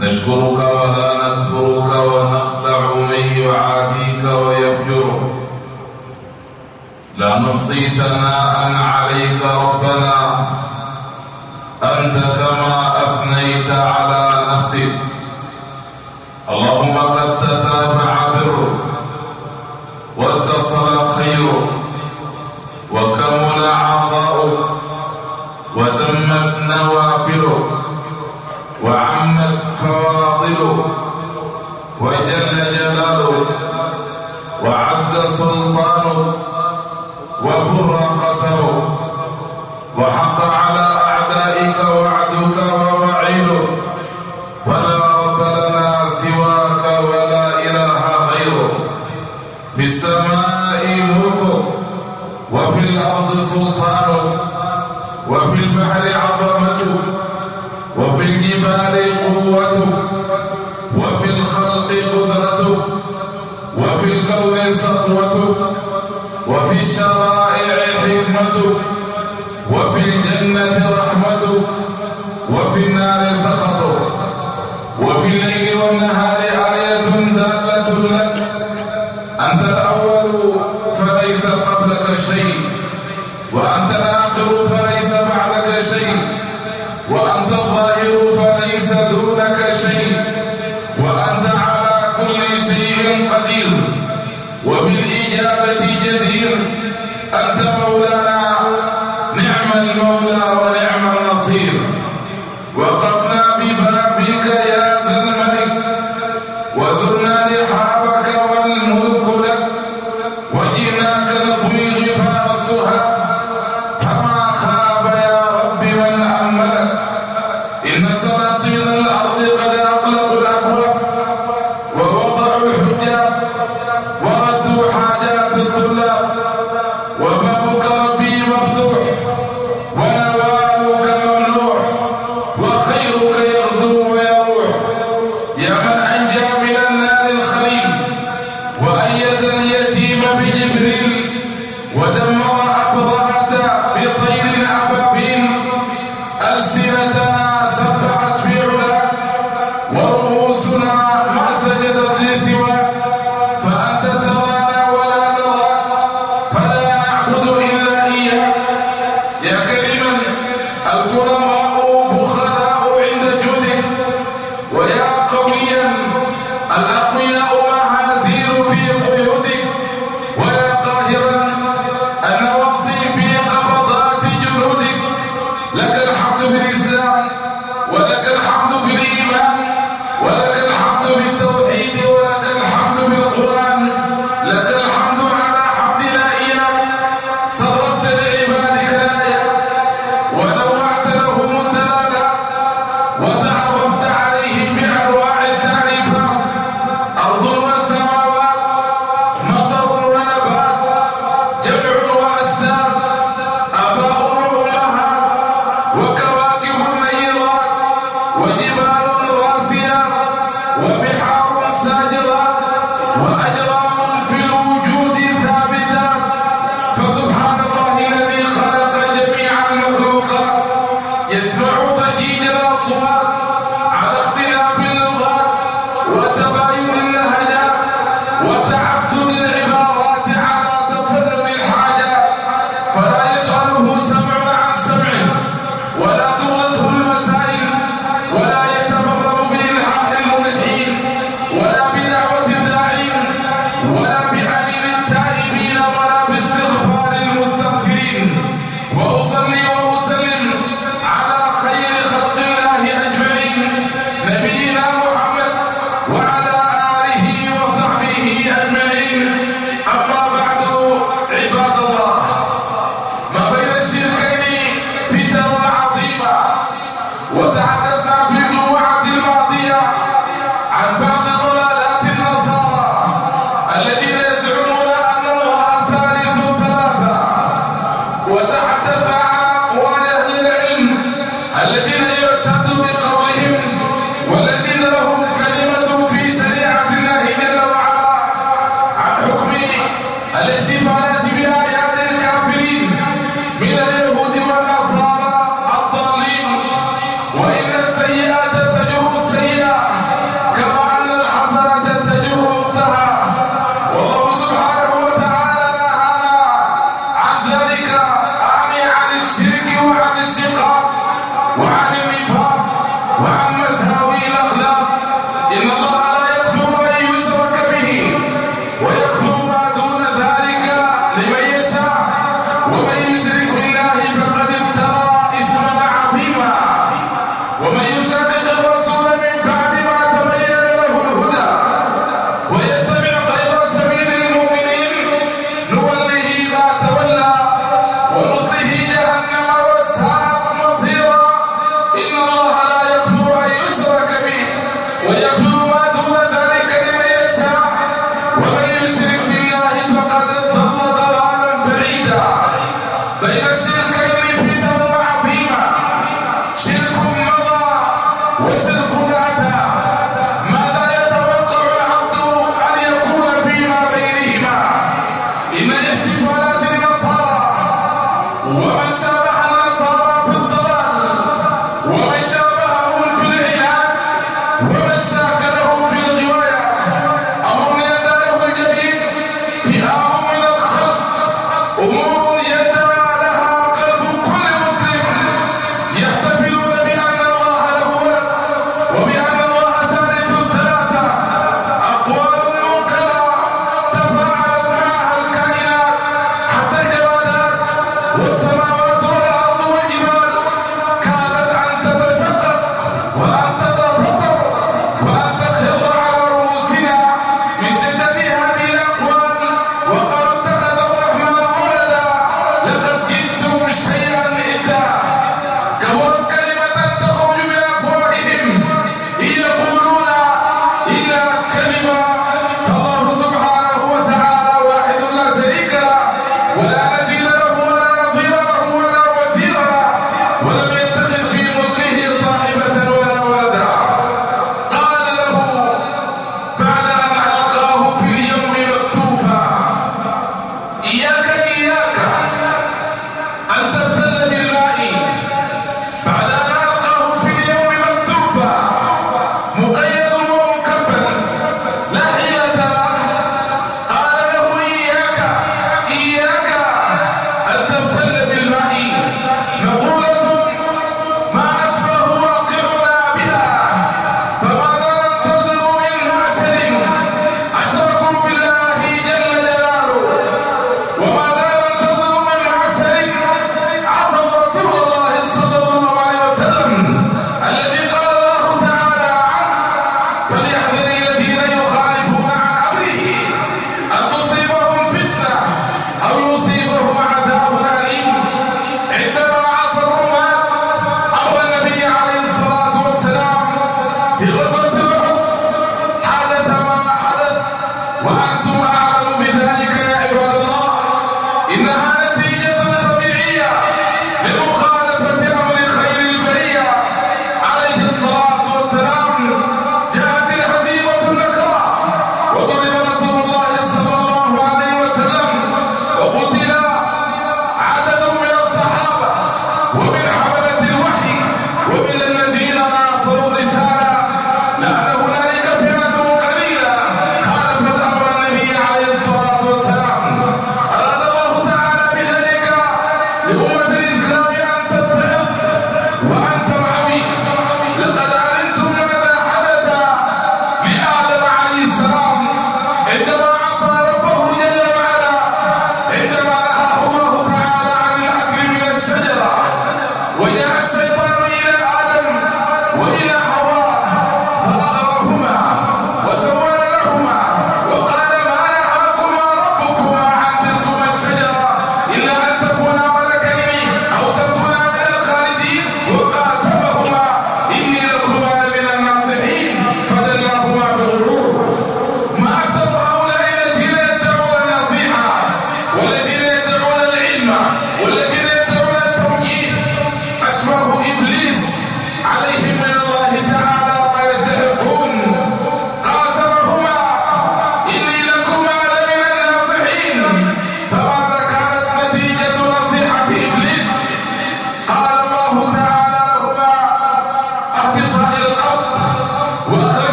نشكرك ولا نكفرك ونخلع من يعاديك ويفجرك. لا نحصي ثناء عليك ربنا. أنت كما أثنيت على نفسك. اللهم قد تتابع بر واتصل خيرك. النار سخطه وفي الليل والنهار Alhamdulillah. لك الحمد وإن هدى وتعب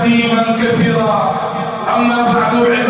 تسليما كثيرا. أما بعد عباد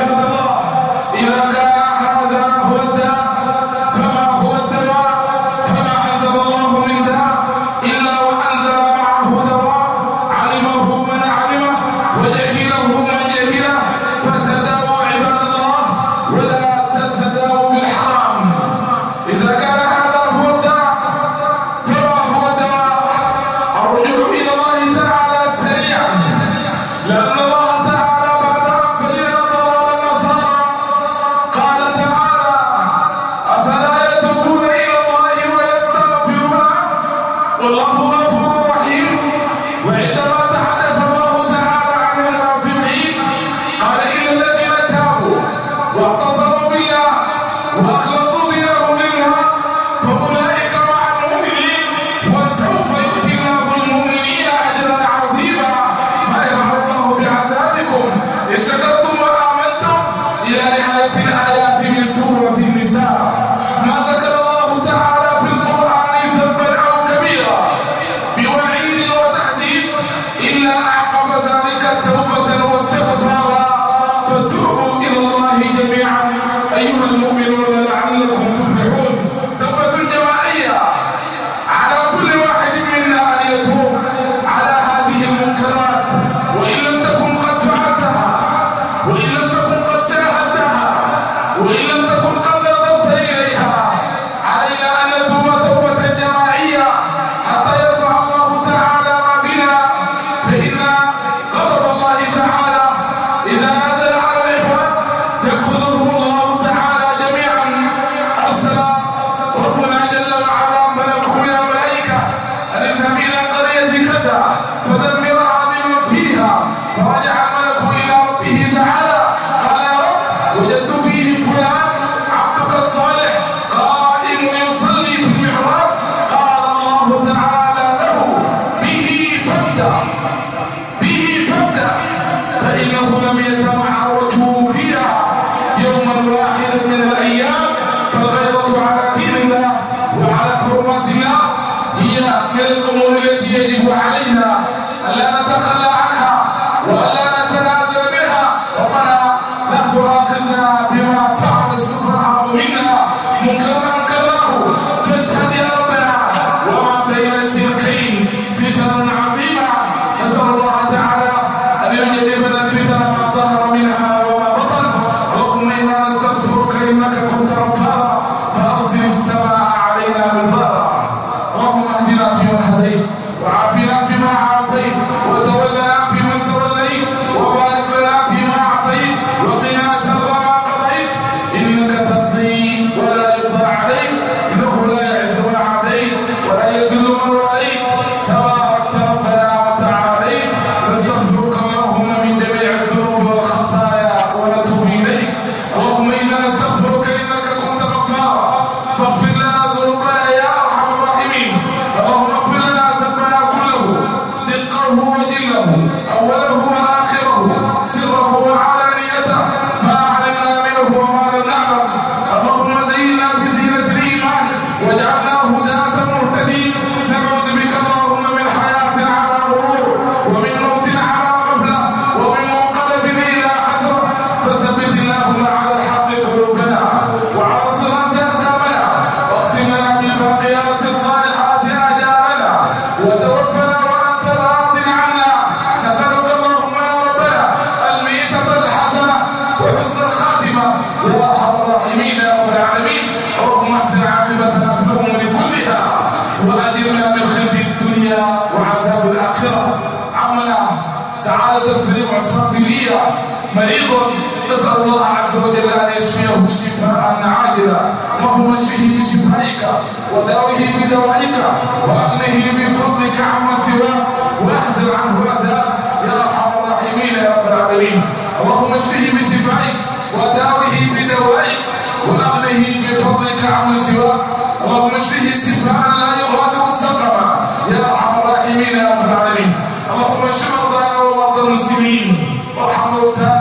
من خزي الدنيا وعذاب الآخرة. عمنا سعادة الفريق عثمان بلية مريض نسأل الله عز وجل أن يشفيه شفاء عاجلا اللهم اشفه بشفائك وداوه بدوائك وأغنه بفضلك عما سواك وأحزن عنه أذى يا أرحم الراحمين يا رب العالمين. اللهم اشفه بشفائك وداوه بدوائك وأغنه بفضلك عما سواك اللهم اشفه شفاء لا يغادر يا أرحم الراحمين يا رب العالمين اللهم اشف مرضانا ومرضى المسلمين وارحم موتانا